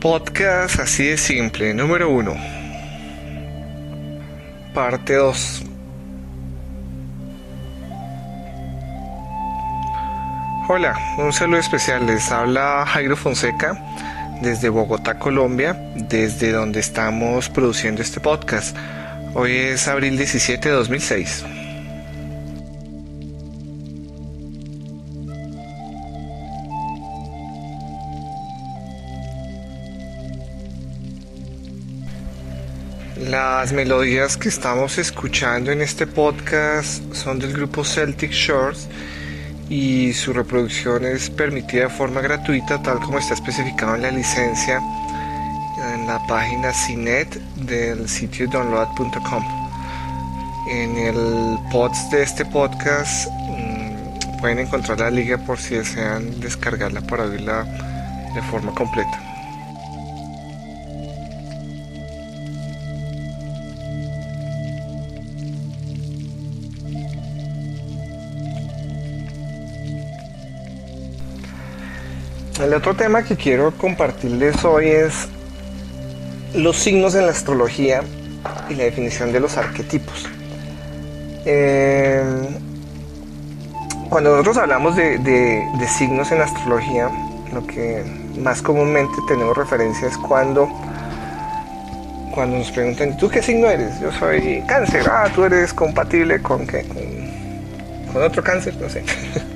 Podcast así de simple, número uno. Parte 2. Hola, un saludo especial. Les habla Jairo Fonseca desde Bogotá, Colombia, desde donde estamos produciendo este podcast. Hoy es abril 17 de 2006. Las melodías que estamos escuchando en este podcast son del grupo Celtic Shores y su reproducción es permitida de forma gratuita tal como está especificado en la licencia en la página CINET del sitio download.com. En el post de este podcast mmm, pueden encontrar la liga por si desean descargarla para oírla de forma completa. El otro tema que quiero compartirles hoy es los signos en la astrología y la definición de los arquetipos. Eh, cuando nosotros hablamos de, signos en astrología, lo que más comúnmente tenemos referencia es cuando, cuando nos preguntan, ¿tú qué signo eres? Yo soy cáncer, ah, tú eres compatible con qué? Con, otro cáncer, no sé.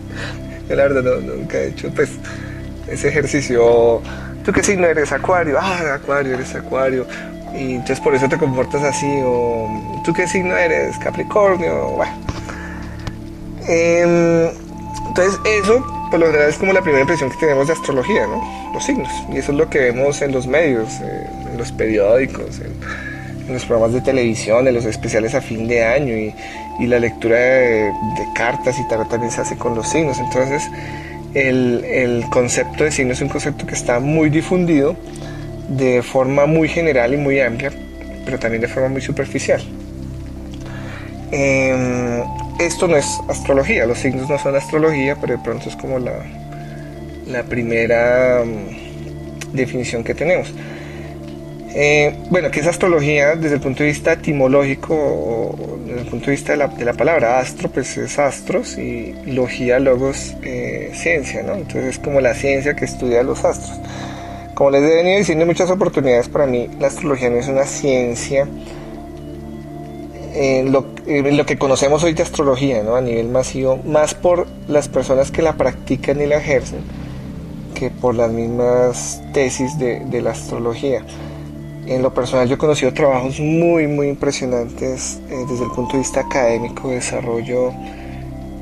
Yo la verdad nunca he hecho, pues ese ejercicio, ¿tú qué signo eres? Acuario, ah, Acuario, eres Acuario, y entonces por eso te comportas así, o ¿tú qué signo eres? Capricornio, bueno. Eh, entonces eso, por lo general, es como la primera impresión que tenemos de astrología, ¿no? Los signos, y eso es lo que vemos en los medios, en los periódicos, en, los programas de televisión, en los especiales a fin de año, y, y la lectura de, de cartas y tarot también se hace con los signos, entonces el, el, concepto de signo es un concepto que está muy difundido de forma muy general y muy amplia, pero también de forma muy superficial. Eh, esto no es astrología, los signos no son astrología, pero de pronto es como la, la primera um, definición que tenemos. Eh, bueno, ¿qué es astrología desde el punto de vista etimológico o desde el punto de vista de la, palabra astro? Pues es astros y logía, logos, eh, ciencia, ¿no? Entonces es como la ciencia que estudia los astros. Como les he venido diciendo en muchas oportunidades, para mí la astrología no es una ciencia en lo, en lo que conocemos hoy de astrología, ¿no? A nivel masivo, más por las personas que la practican y la ejercen que por las mismas tesis de la astrología. En lo personal yo he conocido trabajos muy muy impresionantes eh, desde el punto de vista académico, desarrollo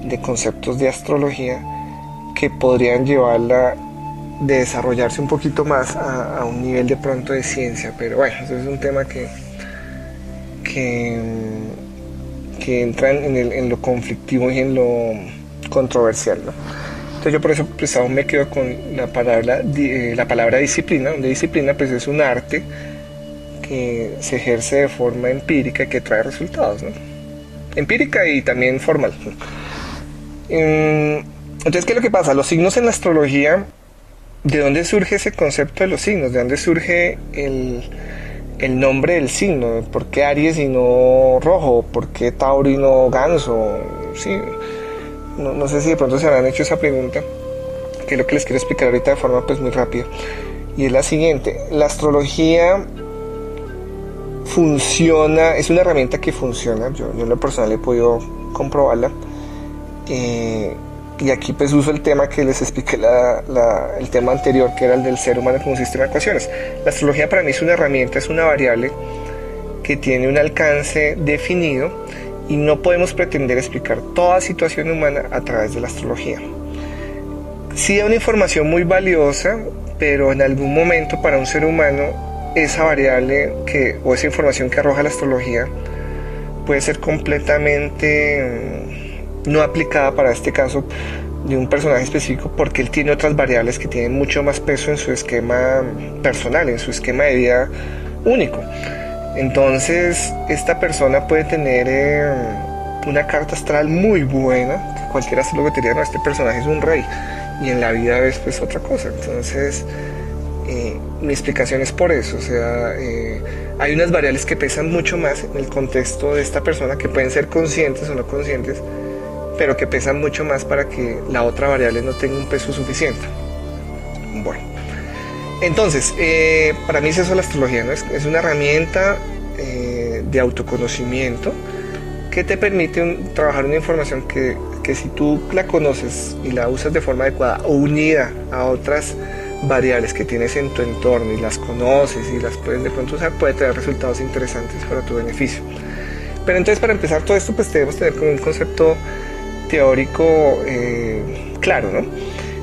de conceptos de astrología que podrían llevarla de desarrollarse un poquito más a, un nivel de pronto de ciencia, pero bueno, eso es un tema que, que, que entra en, lo conflictivo y en lo controversial. Entonces yo por eso pues me quedo con la palabra, eh, la palabra disciplina, donde disciplina pues es un arte que se ejerce de forma empírica y que trae resultados, ¿no? Empírica y también formal. Entonces, ¿qué es lo que pasa? Los signos en la astrología, ¿de dónde surge ese concepto de los signos? ¿De dónde surge el, el nombre del signo? ¿Por qué Aries y no rojo? ¿Por qué Tauro y no ganso? Sí, no, no, sé si de pronto se habrán hecho esa pregunta, que es lo que les quiero explicar ahorita de forma pues muy rápida. Y es la siguiente, la astrología funciona, es una herramienta que funciona, yo, yo en lo personal he podido comprobarla. Eh, y aquí pues uso el tema que les expliqué la, la, el tema anterior, que era el del ser humano como sistema de ecuaciones. La astrología para mí es una herramienta, es una variable que tiene un alcance definido y no podemos pretender explicar toda situación humana a través de la astrología. Sí da una información muy valiosa, pero en algún momento para un ser humano esa variable que, o esa información que arroja la astrología puede ser completamente no aplicada para este caso de un personaje específico porque él tiene otras variables que tienen mucho más peso en su esquema personal, en su esquema de vida único. Entonces, esta persona puede tener eh, una carta astral muy buena, cualquier astrólogo diría, no, este personaje es un rey, y en la vida ves pues otra cosa. Entonces, Eh, mi explicación es por eso, o sea, eh, hay unas variables que pesan mucho más en el contexto de esta persona que pueden ser conscientes o no conscientes, pero que pesan mucho más para que la otra variable no tenga un peso suficiente. Bueno, entonces, eh, para mí es eso la astrología, ¿no? es, es una herramienta de autoconocimiento que te permite trabajar una información que, que si tú la conoces y la usas de forma adecuada o unida a otras variables que tienes en tu entorno y las conoces y las puedes de pronto usar, puede tener resultados interesantes para tu beneficio. Pero entonces para empezar todo esto, pues debemos tener como un concepto teórico eh, claro, ¿no?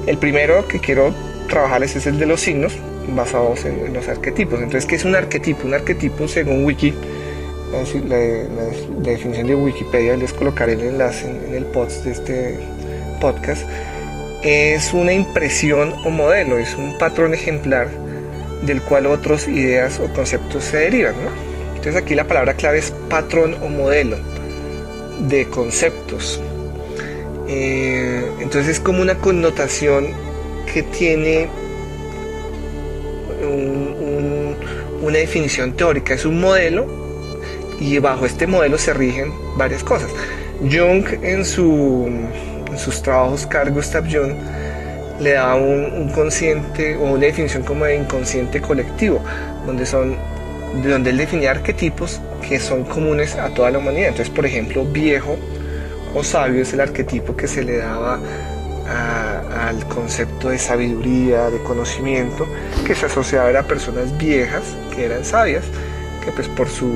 El primero que quiero trabajarles es el de los signos basados en, los arquetipos. Entonces, ¿qué es un arquetipo? Un arquetipo, según Wiki, la, definición de Wikipedia, les colocaré el enlace en el post de este podcast es una impresión o modelo, es un patrón ejemplar del cual otras ideas o conceptos se derivan. Entonces aquí la palabra clave es patrón o modelo de conceptos. Eh, entonces es como una connotación que tiene una definición teórica, es un modelo y bajo este modelo se rigen varias cosas. Jung en su sus trabajos Carl Gustav Jung le da un, consciente o una definición como de inconsciente colectivo, donde son de donde él definía arquetipos que son comunes a toda la humanidad. Entonces, por ejemplo, viejo o sabio es el arquetipo que se le daba al concepto de sabiduría, de conocimiento, que se asociaba a personas viejas, que eran sabias, que pues por su,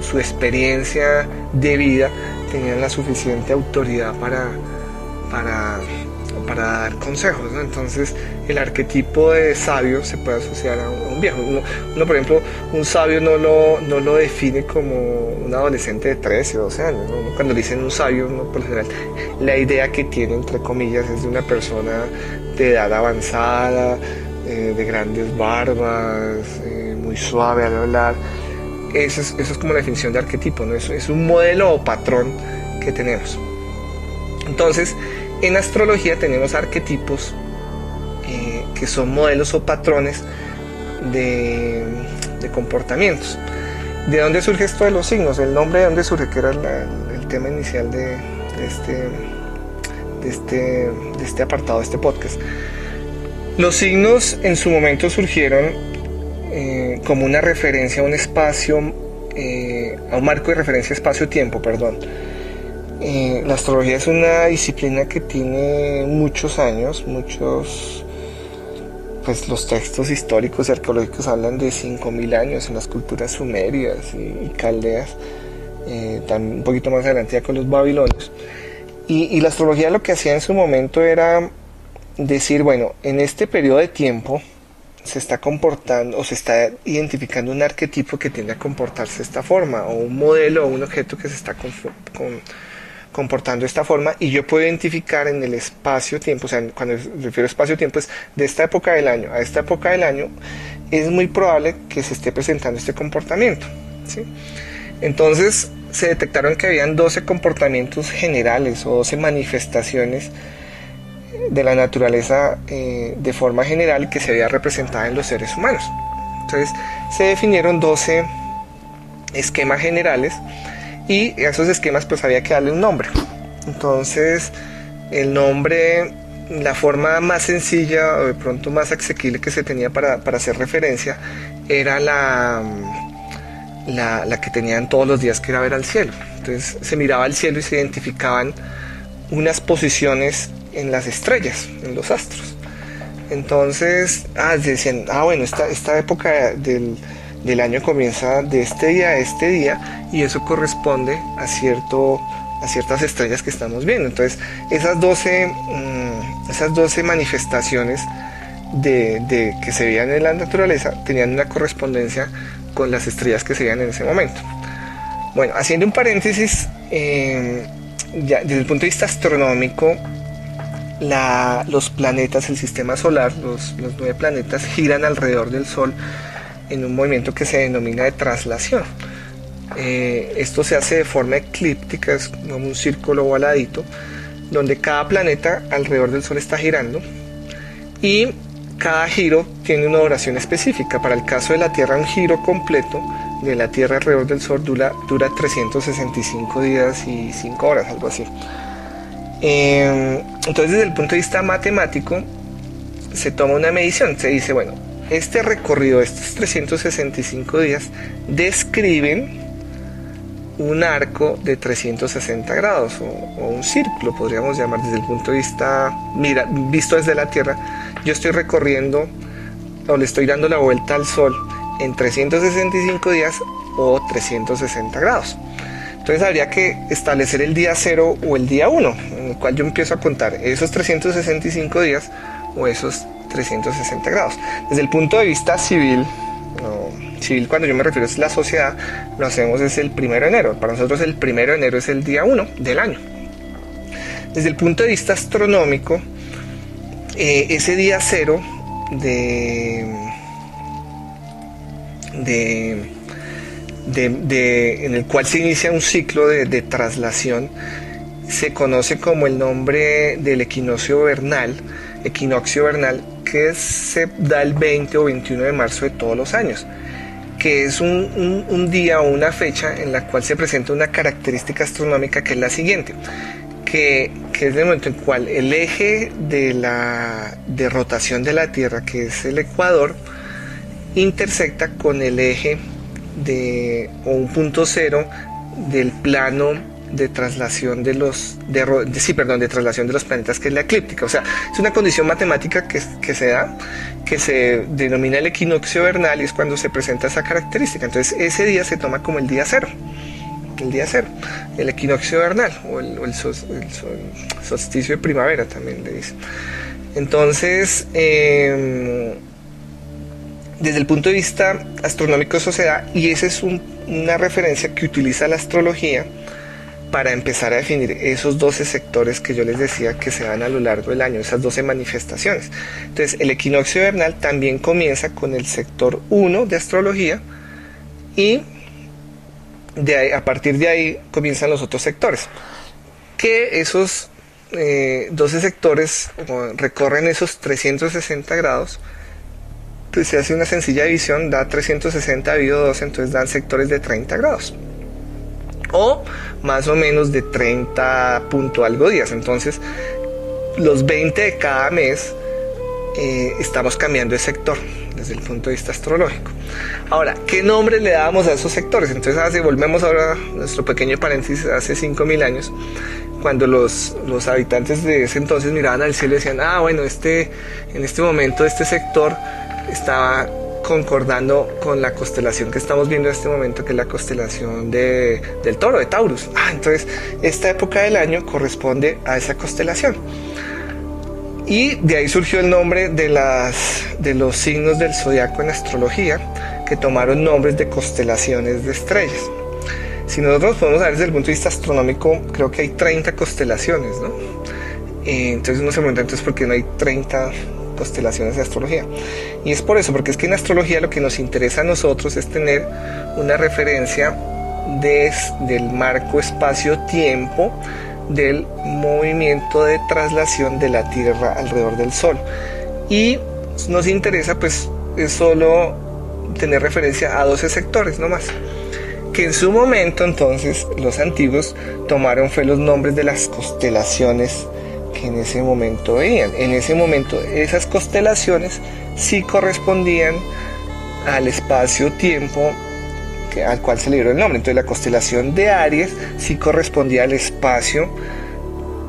su experiencia de vida tenían la suficiente autoridad para, para, para dar consejos. Entonces, el arquetipo de sabio se puede asociar a un, viejo. Uno, por ejemplo, un sabio no lo, no lo define como un adolescente de 13 o 12 años. Cuando dicen un sabio, por general, la idea que tiene, entre comillas, es de una persona de edad avanzada, eh, de grandes barbas, eh, muy suave al hablar. Eso es, eso es como la definición de arquetipo, ¿no? es un modelo o patrón que tenemos. Entonces, en astrología tenemos arquetipos eh, que son modelos o patrones de, comportamientos. ¿De dónde surge esto de los signos? El nombre de dónde surge, que era el tema inicial de, este, de, este, de este apartado, de este podcast. Los signos en su momento surgieron eh, como una referencia a un espacio, eh, a un marco de referencia espacio-tiempo, perdón eh, la astrología es una disciplina que tiene muchos años, muchos, pues los textos históricos y arqueológicos hablan de 5.000 años en las culturas sumerias y, caldeas, eh, un poquito más adelante con los babilonios. Y, la astrología lo que hacía en su momento era decir, bueno, en este periodo de tiempo se está comportando o se está identificando un arquetipo que tiende a comportarse de esta forma, o un modelo o un objeto que se está con, con comportando de esta forma y yo puedo identificar en el espacio-tiempo, o sea, cuando refiero a espacio-tiempo es de esta época del año a esta época del año, es muy probable que se esté presentando este comportamiento. ¿sí? Entonces se detectaron que habían 12 comportamientos generales o 12 manifestaciones de la naturaleza eh, de forma general que se había representada en los seres humanos. Entonces se definieron 12 esquemas generales y a esos esquemas pues había que darle un nombre. Entonces el nombre, la forma más sencilla o de pronto más asequible que se tenía para, hacer referencia era la, la, que tenían todos los días que era ver al cielo. Entonces se miraba al cielo y se identificaban unas posiciones en las estrellas, en los astros. Entonces, ah, decían, ah, bueno, esta, esta época del, del año comienza de este día a este día y eso corresponde a, cierto, a ciertas estrellas que estamos viendo. Entonces, esas 12, mm, esas 12 manifestaciones de, que se veían en la naturaleza tenían una correspondencia con las estrellas que se veían en ese momento. Bueno, haciendo un paréntesis, ya, desde el punto de vista astronómico, los planetas, el sistema solar, los nueve planetas giran alrededor del Sol en un movimiento que se denomina de traslación. Eh, esto se hace de forma eclíptica, es como un círculo ovaladito, donde cada planeta alrededor del Sol está girando y cada giro tiene una duración específica. Para el caso de la Tierra, un giro completo de la Tierra alrededor del Sol dura, dura 365 días y 5 horas, algo así. Em, entonces, desde el punto de vista matemático, se toma una medición. Se dice, bueno, este recorrido, estos 365 días, describen un arco de 360 grados o, un círculo, podríamos llamar desde el punto de vista, mira, visto desde la Tierra, yo estoy recorriendo o le estoy dando la vuelta al Sol en 365 días o 360 grados. Entonces habría que establecer el día 0 o el día 1, en el cual yo empiezo a contar esos 365 días o esos 360 grados. Desde el punto de vista civil, civil cuando yo me refiero es la sociedad, lo hacemos es el primero de enero. Para nosotros el primero de enero es el día 1 del año. Desde el punto de vista astronómico, eh, ese día cero de, de, en el cual se inicia un ciclo de, de traslación se conoce como el nombre del equinoccio vernal, equinoccio vernal, que se da el 20 o 21 de marzo de todos los años que es un, día o una fecha en la cual se presenta una característica astronómica que es la siguiente, que, es el momento en cual el eje de la de rotación de la Tierra, que es el Ecuador, intersecta con el eje de o un punto cero del plano de traslación de los de, sí, perdón, de traslación de los planetas que es la eclíptica. O sea, es una condición matemática que, que se da, que se denomina el equinoccio vernal y es cuando se presenta esa característica. Entonces, ese día se toma como el día cero. El día cero, el equinoccio vernal o el, solsticio de primavera también le dice. Entonces, em, desde el punto de vista astronómico eso se da y esa es una referencia que utiliza la astrología para empezar a definir esos 12 sectores que yo les decía que se dan a lo largo del año, esas 12 manifestaciones. Entonces, el equinoccio vernal también comienza con el sector 1 de astrología y de a partir de ahí comienzan los otros sectores. Que esos 12 eh, sectores recorren esos 360 grados, pues se hace una sencilla división, da 360 dividido 12, entonces dan sectores de 30 grados o más o menos de 30 punto algo días. Entonces, los 20 de cada mes eh, estamos cambiando de sector desde el punto de vista astrológico. Ahora, ¿qué nombre le damos a esos sectores? Entonces, hace, volvemos ahora a nuestro pequeño paréntesis hace 5.000 años, cuando los, los habitantes de ese entonces miraban al cielo y decían, ah, bueno, este, en este momento este sector estaba concordando con la constelación que estamos viendo en este momento, que es la constelación de, del toro, de Taurus. Ah, entonces esta época del año corresponde a esa constelación. Y de ahí surgió el nombre de, las, de los signos del zodiaco en astrología, que tomaron nombres de constelaciones de estrellas. Si nosotros podemos ver desde el punto de vista astronómico, creo que hay 30 constelaciones, ¿no? Eh, entonces uno se pregunta entonces por qué no hay 30 constelaciones de astrología. Y es por eso, porque es que en astrología lo que nos interesa a nosotros es tener una referencia del marco espacio-tiempo del movimiento de traslación de la Tierra alrededor del Sol. Y nos interesa pues es solo tener referencia a 12 sectores no más que en su momento entonces los antiguos tomaron fue los nombres de las constelaciones en ese momento veían. En ese momento esas constelaciones sí correspondían al espacio-tiempo al cual se le dio el nombre. Entonces la constelación de Aries sí correspondía al espacio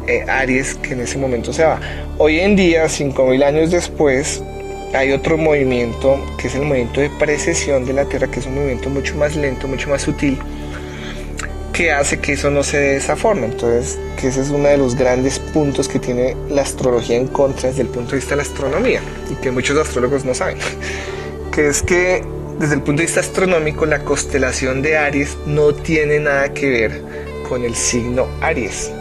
eh, Aries que en ese momento se va. Hoy en día, 5.000 años después, hay otro movimiento que es el movimiento de precesión de la Tierra, que es un movimiento mucho más lento, mucho más sutil, que hace que eso no se dé de esa forma. Entonces, que ese es uno de los grandes puntos que tiene la astrología en contra desde el punto de vista de la astronomía y que muchos astrólogos no saben, que es que desde el punto de vista astronómico la constelación de Aries no tiene nada que ver con el signo Aries.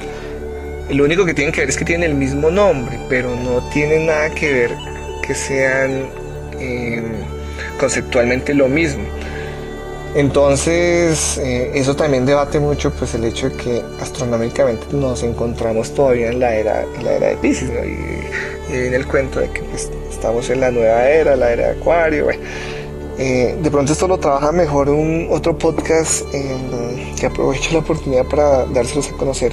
Lo único que tienen que ver es que tienen el mismo nombre, pero no tienen nada que ver que sean eh, conceptualmente lo mismo. Entonces, eh, eso también debate mucho pues el hecho de que astronómicamente nos encontramos todavía en la era, la era de Pisces, y, en el cuento de que pues, estamos en la nueva era, la era de Acuario. Eh, de pronto esto lo trabaja mejor un otro podcast que aprovecho la oportunidad para dárselos a conocer.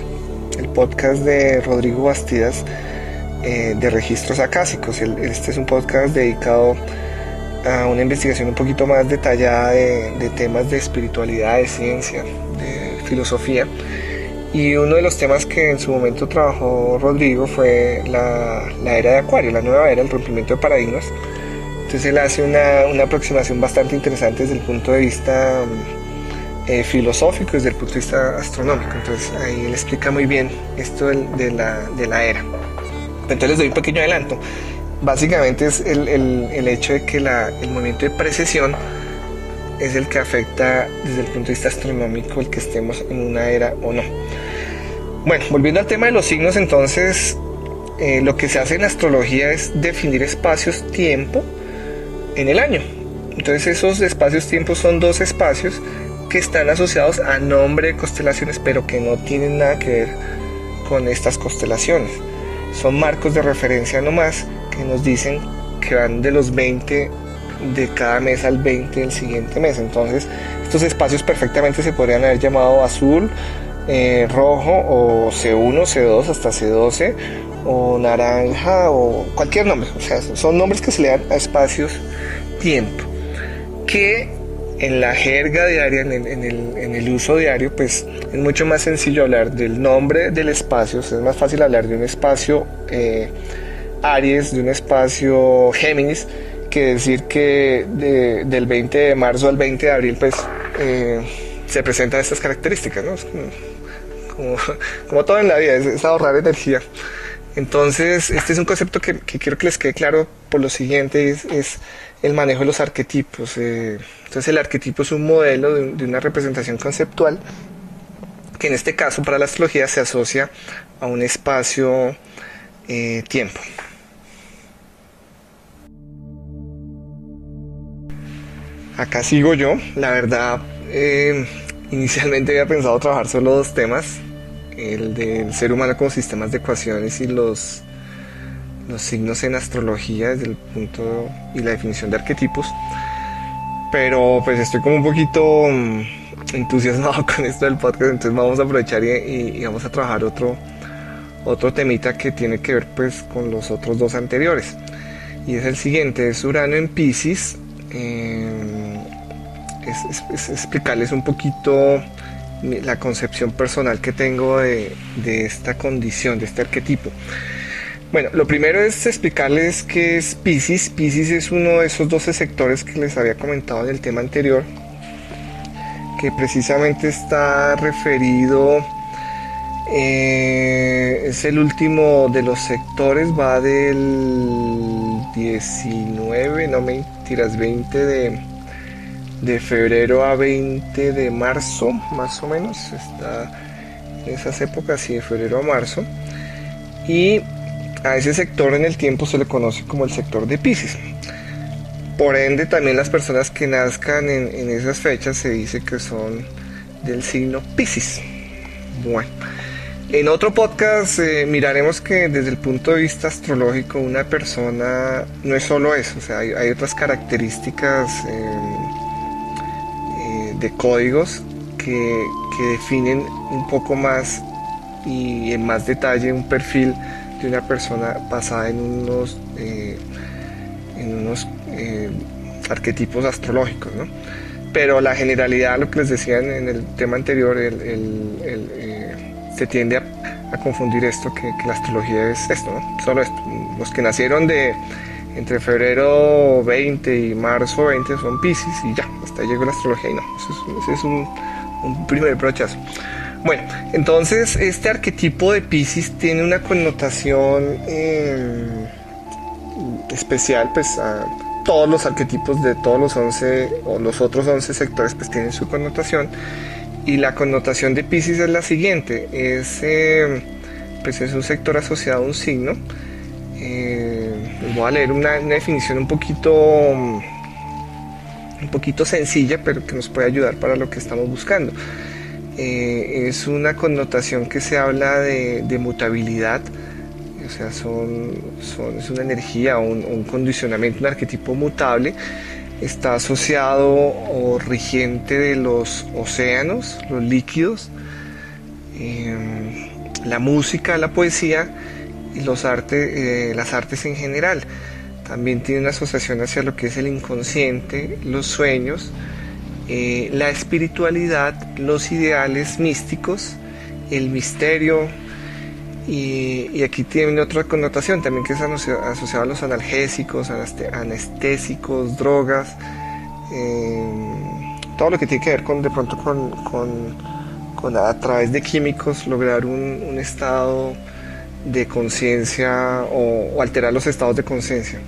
El podcast de Rodrigo Bastidas eh, de registros acásicos. este es un podcast dedicado una investigación un poquito más detallada de, temas de espiritualidad, de ciencia, de filosofía. Y uno de los temas que en su momento trabajó Rodrigo fue la, era de Acuario, la nueva era, el rompimiento de paradigmas. Entonces él hace una, aproximación bastante interesante desde el punto de vista eh, filosófico, desde el punto de vista astronómico. Entonces ahí él explica muy bien esto de, la, de la era. Entonces les doy un pequeño adelanto. Básicamente es el, hecho de que el movimiento de precesión es el que afecta desde el punto de vista astronómico el que estemos en una era o no. Bueno, volviendo al tema de los signos, entonces eh, lo que se hace en astrología es definir espacios-tiempo en el año. Entonces esos espacios-tiempo son dos espacios que están asociados a nombre de constelaciones, pero que no tienen nada que ver con estas constelaciones son marcos de referencia nomás que nos dicen que van de los 20 de cada mes al 20 del siguiente mes. Entonces, estos espacios perfectamente se podrían haber llamado azul, eh, rojo o C1, C2 hasta C12 o naranja o cualquier nombre. O sea, son nombres que se le dan a espacios tiempo que en la jerga diaria, en el, uso diario, pues es mucho más sencillo hablar del nombre del espacio, es más fácil hablar de un espacio eh, Aries, de un espacio Géminis, que decir que del 20 de marzo al 20 de abril, pues eh, se presentan estas características, ¿no? como, todo en la vida, es, ahorrar energía. Entonces, este es un concepto que, quiero que les quede claro por lo siguiente, es el manejo de los arquetipos. Eh, entonces el arquetipo es un modelo de, una representación conceptual que en este caso para la astrología se asocia a un espacio-tiempo. Eh, Acá sigo yo, la verdad, eh, inicialmente había pensado trabajar solo dos temas, el del ser humano como sistemas de ecuaciones y los los signos en astrología desde el punto y la definición de arquetipos. Pero pues estoy como un poquito mm, entusiasmado con esto del podcast, entonces vamos a aprovechar y, vamos a trabajar otro, otro temita que tiene que ver pues con los otros dos anteriores. Y es el siguiente, es Urano en Pisces. Eh, es, explicarles un poquito la concepción personal que tengo de, de esta condición, de este arquetipo. Bueno, lo primero es explicarles qué es Pisces. Pisces es uno de esos 12 sectores que les había comentado en el tema anterior, que precisamente está referido, eh, es el último de los sectores, va del 19, no mentiras, 20 de, de febrero a 20 de marzo, más o menos, está en esas épocas, sí, de febrero a marzo. Y a ese sector en el tiempo se le conoce como el sector de Pisces. Por ende, también las personas que nazcan en, esas fechas se dice que son del signo Pisces. Bueno, en otro podcast eh, miraremos que desde el punto de vista astrológico una persona no es solo eso, o sea, hay, otras características eh, eh, de códigos que, que definen un poco más y en más detalle un perfil de una persona basada en unos, eh, en unos arquetipos astrológicos, ¿no? Pero la generalidad, lo que les decía en, el tema anterior, eh, se tiende a, confundir esto, que, la astrología es esto, ¿no? Solo esto. Los que nacieron de entre febrero 20 y marzo 20 son Pisces y ya, hasta ahí llegó la astrología y no, ese es, un, un primer brochazo. Bueno, entonces este arquetipo de Pisces tiene una connotación eh, especial, pues a todos los arquetipos de todos los 11 o los otros 11 sectores pues tienen su connotación y la connotación de Pisces es la siguiente, es, eh, pues es un sector asociado a un signo. Eh, voy a leer una, una definición un poquito un poquito sencilla, pero que nos puede ayudar para lo que estamos buscando. Eh, es una connotación que se habla de, mutabilidad, o sea, son, es una energía, un, un condicionamiento, un arquetipo mutable, está asociado o rigente de los océanos, los líquidos, em, la música, la poesía y los eh, las artes en general. También tiene una asociación hacia lo que es el inconsciente, los sueños, eh, la espiritualidad, los ideales místicos, el misterio, y, aquí tiene otra connotación también que es asociado a los analgésicos, anestésicos, drogas, eh, todo lo que tiene que ver con de pronto con, a través de químicos lograr un, estado de conciencia o, alterar los estados de conciencia.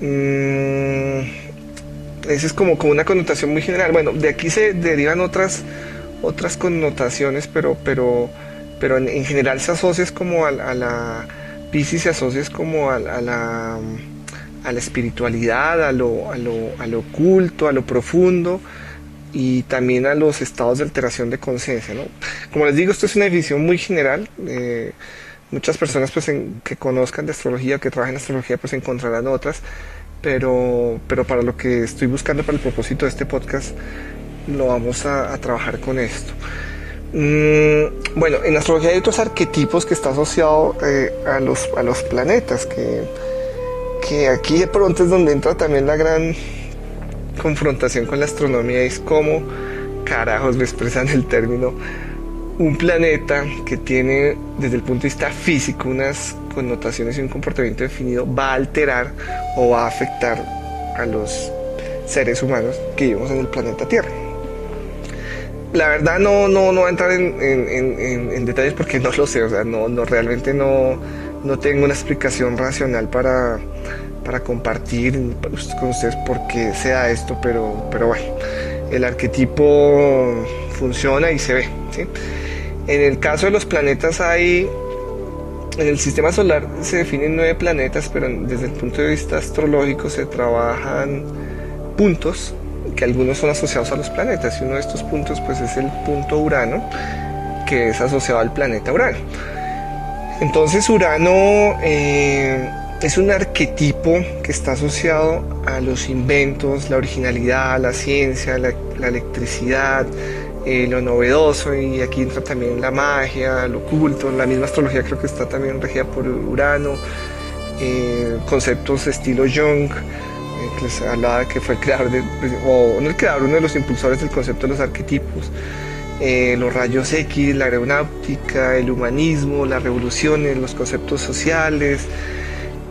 Mm, esa es como, como una connotación muy general. Bueno, de aquí se derivan otras, otras connotaciones, pero, pero pero en, general se asocia como a, la Pisces se asocia como a, la, a la espiritualidad, a lo, a, lo, a lo oculto, a lo profundo y también a los estados de alteración de conciencia. ¿no? Como les digo, esto es una definición muy general. Eh, muchas personas pues, que conozcan de astrología que trabajen en astrología pues encontrarán otras, pero, pero para lo que estoy buscando para el propósito de este podcast, lo vamos a trabajar con esto. Mm, bueno, en astrología hay otros arquetipos que está asociado eh, a, los, a los planetas, que, que aquí de pronto es donde entra también la gran confrontación con la astronomía, es como carajos me expresan el término un planeta que tiene desde el punto de vista físico unas connotaciones y un comportamiento definido va a alterar o va a afectar a los seres humanos que vivimos en el planeta Tierra la verdad no, no, no voy a entrar en, detalles porque no lo sé, o sea, no, no realmente no, no tengo una explicación racional para, para compartir con ustedes por qué sea esto, pero, pero bueno, el arquetipo funciona y se ve. En el caso de los planetas hay, en el sistema solar se definen nueve planetas, pero desde el punto de vista astrológico se trabajan puntos que algunos son asociados a los planetas y uno de estos puntos pues es el punto Urano que es asociado al planeta Urano. Entonces Urano eh, es un arquetipo que está asociado a los inventos, la originalidad, la ciencia, la, electricidad, eh, lo novedoso y aquí entra también la magia, lo oculto, la misma astrología creo que está también regida por Urano, eh, conceptos estilo Jung, les hablaba que fue el creador, de, pues, o el creador, uno de los impulsores del concepto de los arquetipos, eh, los rayos X, la aeronáutica, el humanismo, las revoluciones, los conceptos sociales.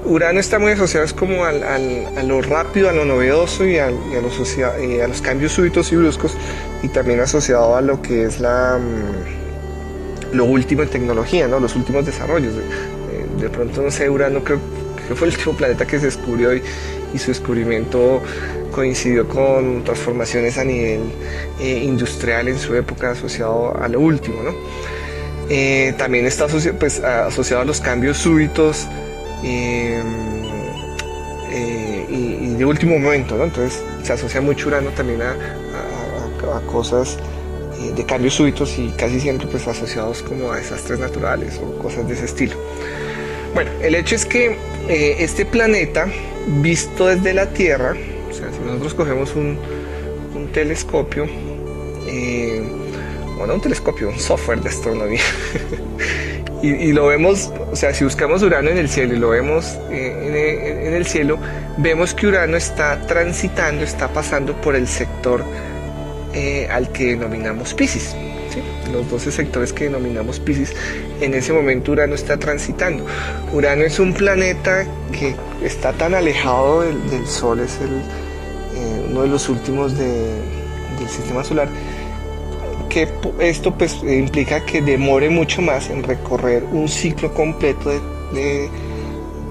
Urano está muy asociado como al, a lo rápido, a lo novedoso y, a, los, a, los, cambios súbitos y bruscos y también asociado a lo que es la, mm, lo último en tecnología, ¿no? los últimos desarrollos. De, de pronto, no sé, Urano creo que fue el último planeta que se descubrió y, y su descubrimiento coincidió con transformaciones a nivel eh, industrial en su época asociado a lo último. ¿no? Eh, también está pues, asociado a los cambios súbitos em, eh, y, de último momento. ¿no? Entonces se asocia mucho Urano también a, cosas de cambios súbitos y casi siempre pues asociados como a desastres naturales o cosas de ese estilo. Bueno, el hecho es que este planeta visto desde la Tierra, o sea, si nosotros cogemos un, telescopio, eh, o no un telescopio, un software de astronomía, y, lo vemos, o sea, si buscamos Urano en el cielo y lo vemos eh, en, el cielo, vemos que Urano está transitando, está pasando por el sector eh, al que denominamos Pisces los 12 sectores que denominamos Pisces, en ese momento Urano está transitando. Urano es un planeta que está tan alejado del, Sol, es eh, uno de los últimos del sistema solar, que esto pues implica que demore mucho más en recorrer un ciclo completo de, de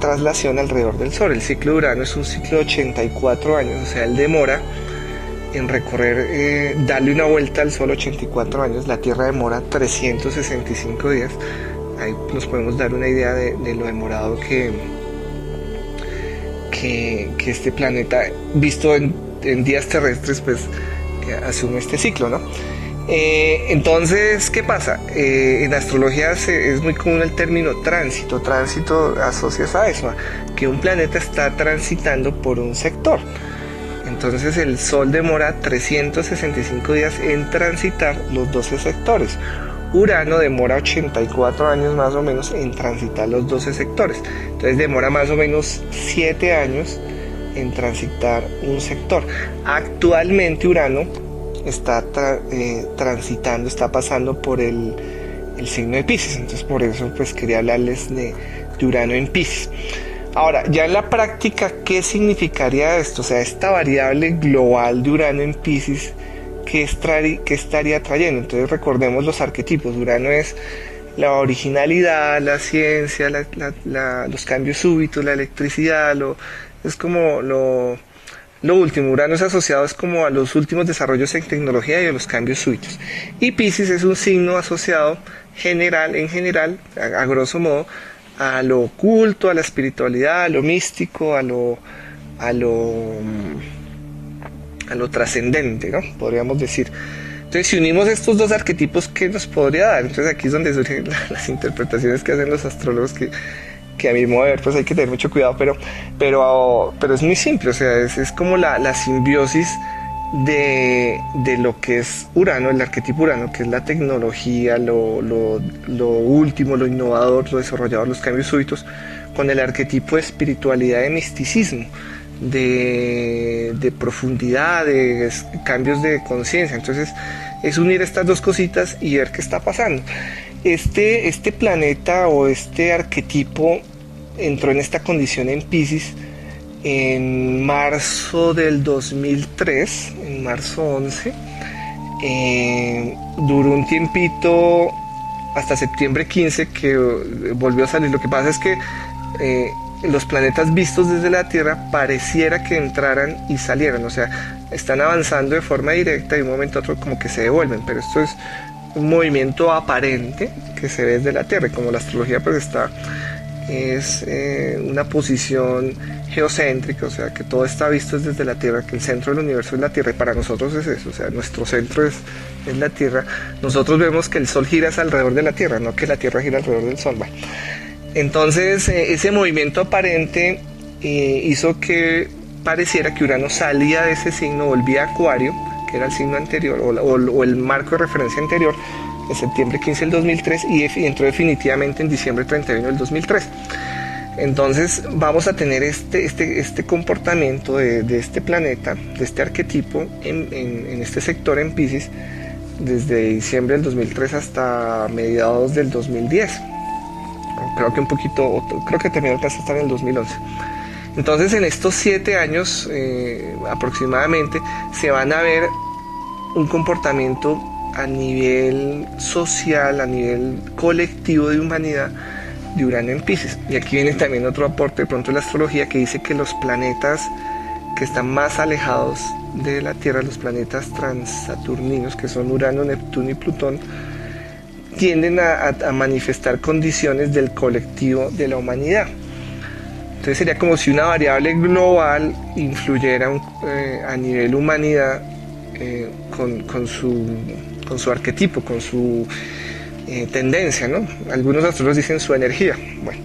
traslación alrededor del Sol. El ciclo de Urano es un ciclo de 84 años, o sea, él demora en recorrer, eh, darle una vuelta al Sol 84 años, la Tierra demora 365 días. Ahí nos podemos dar una idea de, lo demorado que, que, este planeta, visto en, días terrestres, pues asume este ciclo, ¿no? Eh, entonces, ¿qué pasa? Eh, en astrología es muy común el término tránsito. Tránsito asocias a eso, que un planeta está transitando por un sector. Entonces el Sol demora 365 días en transitar los 12 sectores. Urano demora 84 años más o menos en transitar los 12 sectores. Entonces demora más o menos 7 años en transitar un sector. Actualmente Urano está eh, transitando, está pasando por el, signo de Pisces. Entonces por eso pues quería hablarles de, de Urano en Pisces. Ahora, ya en la práctica, ¿qué significaría esto? O sea, esta variable global de Urano en Pisces, ¿qué, estaría trayendo? Entonces recordemos los arquetipos. Urano es la originalidad, la ciencia, los cambios súbitos, la electricidad, lo, es como lo, lo último. Urano es asociado es como a los últimos desarrollos en tecnología y a los cambios súbitos. Y Pisces es un signo asociado general, en general, a grosso modo, a lo oculto, a la espiritualidad, a lo místico, a lo, a lo, a lo trascendente, ¿no? Podríamos decir. Entonces, si unimos estos dos arquetipos, ¿qué nos podría dar? Entonces, aquí es donde surgen las interpretaciones que hacen los astrólogos que, que a mi modo de ver, pues hay que tener mucho cuidado, pero, pero, pero es muy simple, o sea, es, es como la, la simbiosis de, lo que es Urano, el arquetipo Urano, que es la tecnología, lo, último, lo innovador, lo desarrollador, los cambios súbitos, con el arquetipo de espiritualidad, de misticismo, de, de profundidad, de cambios de conciencia. Entonces, es unir estas dos cositas y ver qué está pasando. Este, este planeta o este arquetipo entró en esta condición en Pisces en marzo del 2003, marzo 11. Eh, duró un tiempito hasta septiembre 15 que volvió a salir. Lo que pasa es que eh, los planetas vistos desde la Tierra pareciera que entraran y salieran, o sea, están avanzando de forma directa y un momento a otro como que se devuelven, pero esto es un movimiento aparente que se ve desde la Tierra y como la astrología pues está es eh, una posición geocéntrica, o sea, que todo está visto desde la Tierra, que el centro del universo es la Tierra, y para nosotros es eso, o sea, nuestro centro es, es la Tierra. Nosotros vemos que el Sol gira alrededor de la Tierra, no que la Tierra gira alrededor del Sol. Entonces, eh, ese movimiento aparente eh, hizo que pareciera que Urano salía de ese signo, volvía a Acuario, que era el signo anterior, o, o el marco de referencia anterior, en septiembre 15 del 2003 y entró definitivamente en diciembre 31 del 2003. Entonces vamos a tener este, este, este comportamiento de, este planeta, de este arquetipo en, este sector en Pisces desde diciembre del 2003 hasta mediados del 2010. Creo que un poquito, creo que terminó hasta estar en el 2011. Entonces en estos siete años eh, aproximadamente se van a ver un comportamiento a nivel social, a nivel colectivo de humanidad de Urano en Pisces. Y aquí viene también otro aporte de pronto de la astrología que dice que los planetas que están más alejados de la Tierra, los planetas transaturninos, que son Urano, Neptuno y Plutón, tienden a, manifestar condiciones del colectivo de la humanidad. Entonces sería como si una variable global influyera eh, a nivel humanidad eh, con, su, con su arquetipo, con su eh, tendencia, ¿no? Algunos astrólogos dicen su energía. Bueno,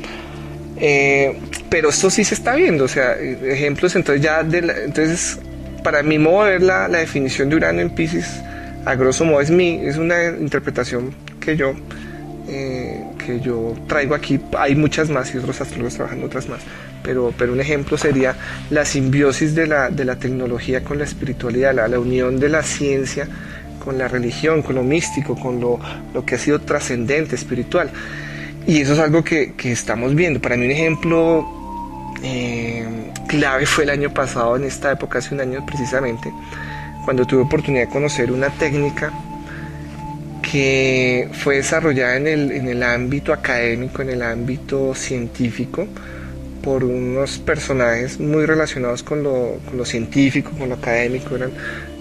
eh, pero esto sí se está viendo, o sea, ejemplos, entonces ya, de entonces, para mi modo de ver la, la, definición de Urano en Pisces, a grosso modo es mi, es una interpretación que yo, eh, que yo traigo aquí, hay muchas más y otros astrólogos trabajando otras más, pero, pero un ejemplo sería la simbiosis de la, de la tecnología con la espiritualidad, la, la unión de la ciencia con la religión, con lo místico, con lo, que ha sido trascendente, espiritual. Y eso es algo que, estamos viendo. Para mí un ejemplo eh, clave fue el año pasado, en esta época, hace un año precisamente, cuando tuve oportunidad de conocer una técnica que fue desarrollada en el, en el ámbito académico, en el ámbito científico, por unos personajes muy relacionados con lo, con lo científico, con lo académico, eran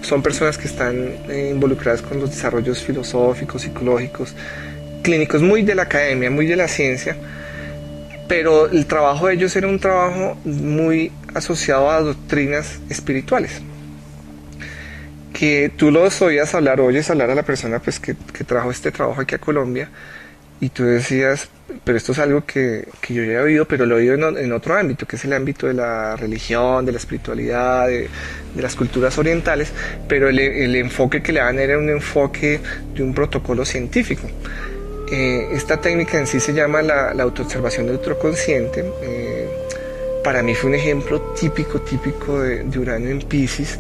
son personas que están eh, involucradas con los desarrollos filosóficos, psicológicos, clínicos, muy de la academia, muy de la ciencia, pero el trabajo de ellos era un trabajo muy asociado a doctrinas espirituales. que tú los oías hablar, oyes hablar a la persona pues que, que trajo este trabajo aquí a Colombia y tú decías, pero esto es algo que, que yo ya he oído, pero lo he oído en, en, otro ámbito, que es el ámbito de la religión, de la espiritualidad, de, de las culturas orientales, pero el, el, enfoque que le dan era un enfoque de un protocolo científico. Eh, esta técnica en sí se llama la, la autoobservación neutroconsciente. Eh, para mí fue un ejemplo típico, típico de, de Urano en Pisces,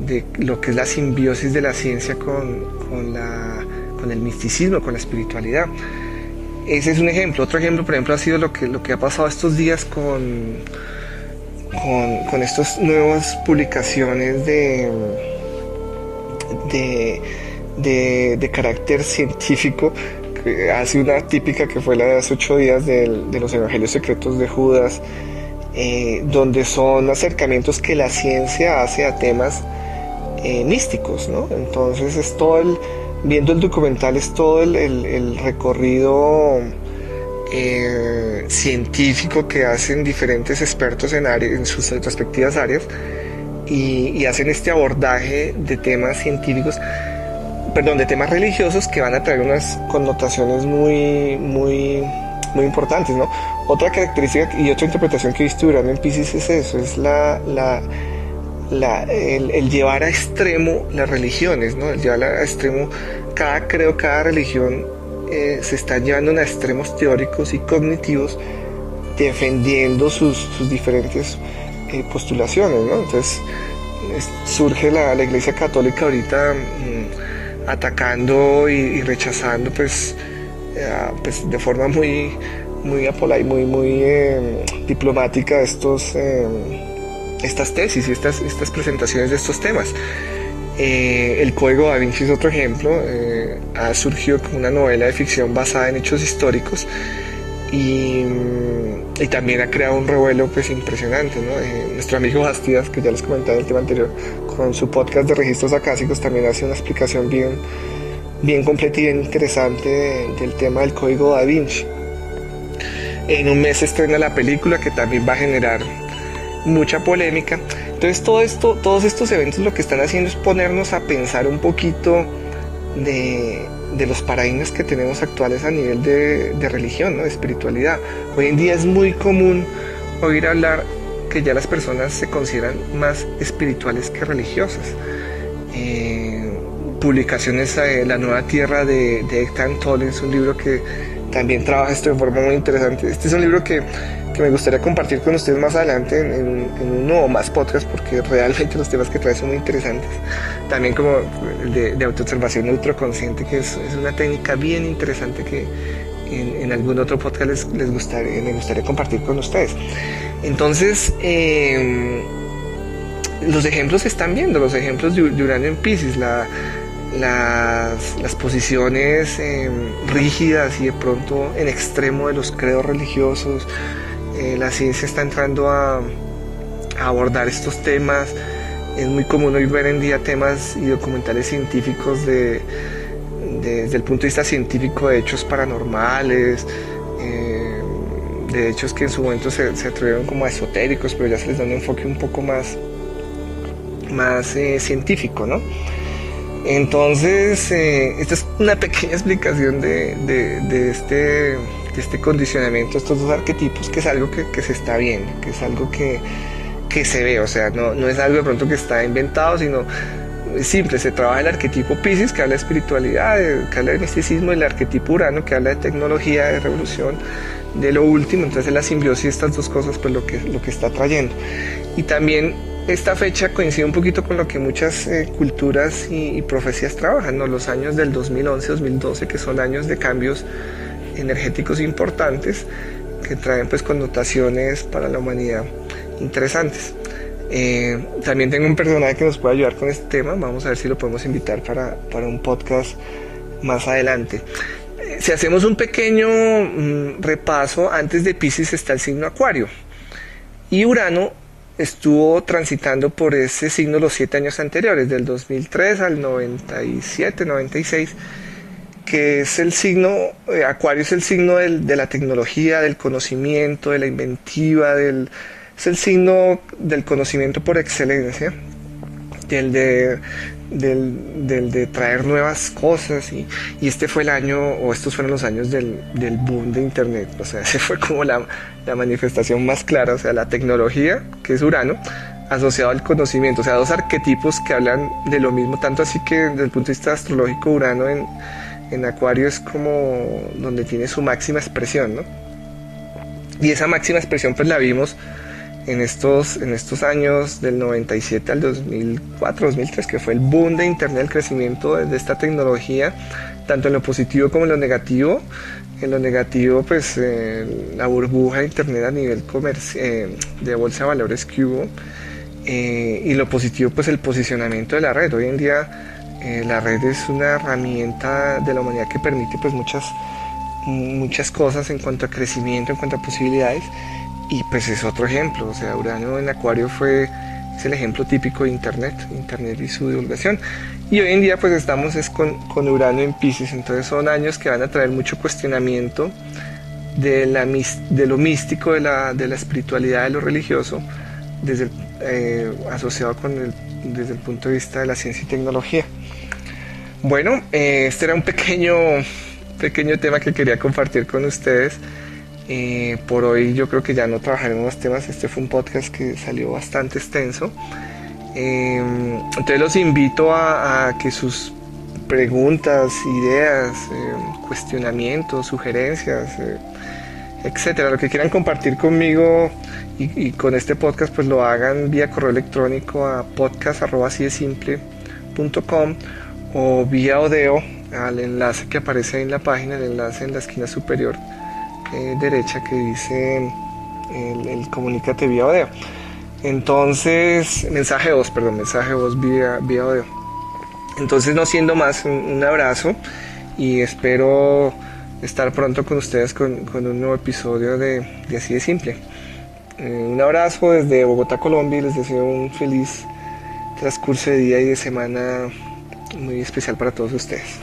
de lo que es la simbiosis de la ciencia con, con, la, con el misticismo, con la espiritualidad. Ese es un ejemplo. Otro ejemplo, por ejemplo, ha sido lo que, lo que ha pasado estos días con, con, con estas nuevas publicaciones de, de, de, de carácter científico hace una típica que fue la de hace ocho días de, de los Evangelios Secretos de Judas, eh, donde son acercamientos que la ciencia hace a temas eh, místicos, ¿no? Entonces es todo el, viendo el documental es todo el, el, recorrido eh, científico que hacen diferentes expertos en, área, en sus respectivas áreas y, hacen este abordaje de temas científicos perdón, de temas religiosos que van a traer unas connotaciones muy, muy, muy importantes, ¿no? Otra característica y otra interpretación que he visto durante en Pisces es eso, es la, el, llevar a extremo las religiones, ¿no? El llevar a extremo, cada, creo, cada religión eh, se está llevando a extremos teóricos y cognitivos defendiendo sus, sus diferentes eh, postulaciones. Entonces es, surge la, Iglesia Católica ahorita... Mmm, atacando y, rechazando pues, eh, pues, de forma muy muy apola y muy muy diplomática estos eh, estas tesis estas estas presentaciones de estos temas eh, el código da Vinci es otro ejemplo ha surgido como una novela de ficción basada en hechos históricos y, y, también ha creado un revuelo pues impresionante. Eh, nuestro amigo Bastidas que ya les comentaba en el tema anterior con su podcast de registros acásicos también hace una explicación bien bien completa y bien interesante de, del tema del código da Vinci en un mes estrena la película que también va a generar mucha polémica entonces todo esto todos estos eventos lo que están haciendo es ponernos a pensar un poquito de de los paradigmas que tenemos actuales a nivel de, de religión, ¿no? de espiritualidad. Hoy en día es muy común oír hablar que ya las personas se consideran más espirituales que religiosas. Eh, publicaciones de La Nueva Tierra de, de Tolle es un libro que también trabaja esto de forma muy interesante. Este es un libro que que me gustaría compartir con ustedes más adelante en, en, en, uno o más podcast porque realmente los temas que trae son muy interesantes. También como de, de autoobservación neutroconsciente, que es, es, una técnica bien interesante que en, en algún otro podcast les, les gustaría, me gustaría compartir con ustedes. Entonces, eh, los ejemplos se están viendo, los ejemplos de, de Urano en Pisces, la, las, posiciones eh, rígidas y de pronto en extremo de los credos religiosos, eh, la ciencia está entrando a, abordar estos temas. Es muy común hoy ver en día temas y documentales científicos de, de, desde el punto de vista científico de hechos paranormales, eh, de hechos que en su momento se, se, atribuyeron como esotéricos, pero ya se les da un enfoque un poco más, más eh, científico, ¿no? Entonces, eh, esta es una pequeña explicación de, de, de este este condicionamiento, estos dos arquetipos, que es algo que, que se está viendo, que es algo que, que se ve, o sea, no, no, es algo de pronto que está inventado, sino simple, se trabaja el arquetipo Pisces, que habla de espiritualidad, que habla de misticismo, el arquetipo Urano, que habla de tecnología, de revolución, de lo último, entonces la simbiosis de estas dos cosas, pues lo que, lo que está trayendo. Y también esta fecha coincide un poquito con lo que muchas eh, culturas y, profecías trabajan, ¿no? los años del 2011-2012, que son años de cambios energéticos importantes que traen pues connotaciones para la humanidad interesantes. Eh, también tengo un personaje que nos puede ayudar con este tema, vamos a ver si lo podemos invitar para, para un podcast más adelante. Eh, si hacemos un pequeño mm, repaso, antes de Pisces está el signo Acuario y Urano estuvo transitando por ese signo los siete años anteriores, del 2003 al 97, 96 que es el signo, eh, Acuario es el signo del, de la tecnología, del conocimiento, de la inventiva, del, es el signo del conocimiento por excelencia. del de, del, de traer nuevas cosas y, este fue el año o estos fueron los años del, del boom de internet o sea ese fue como la, la, manifestación más clara o sea la tecnología que es Urano asociado al conocimiento o sea dos arquetipos que hablan de lo mismo tanto así que desde el punto de vista astrológico Urano en, en Acuario es como donde tiene su máxima expresión ¿no? y esa máxima expresión pues la vimos en estos, en estos años del 97 al 2004, 2003, que fue el boom de Internet, el crecimiento de, esta tecnología, tanto en lo positivo como en lo negativo. En lo negativo, pues eh, la burbuja de Internet a nivel eh, de bolsa de valores que hubo. Eh, y lo positivo, pues el posicionamiento de la red. Hoy en día la red es una herramienta de la humanidad que permite pues muchas, muchas cosas en cuanto a crecimiento, en cuanto a posibilidades y pues es otro ejemplo, o sea, Urano en Acuario fue es el ejemplo típico de Internet, Internet y su divulgación. Y hoy en día pues estamos es con, con Urano en Pisces, entonces son años que van a traer mucho cuestionamiento de, la, de lo místico, de la, de la espiritualidad, de lo religioso, desde eh, asociado con el, desde el punto de vista de la ciencia y tecnología. Bueno, eh, este era un pequeño, pequeño tema que quería compartir con ustedes. Eh, por hoy yo creo que ya no trabajaremos más temas. Este fue un podcast que salió bastante extenso. Em, entonces los invito a, que sus preguntas, ideas, em, cuestionamientos, sugerencias, eh, etcétera, lo que quieran compartir conmigo y, con este podcast, pues lo hagan vía correo electrónico a podcast.com o vía odeo al enlace que aparece en la página, el enlace en la esquina superior eh, derecha que dice el, comunícate vía audio. Entonces, mensaje voz, perdón, mensaje voz vía, vía audio. Entonces, no siendo más, un, abrazo y espero estar pronto con ustedes con, un nuevo episodio de, Así de Simple. Eh, un abrazo desde Bogotá, Colombia y les deseo un feliz transcurso de día y de semana muy especial para todos ustedes.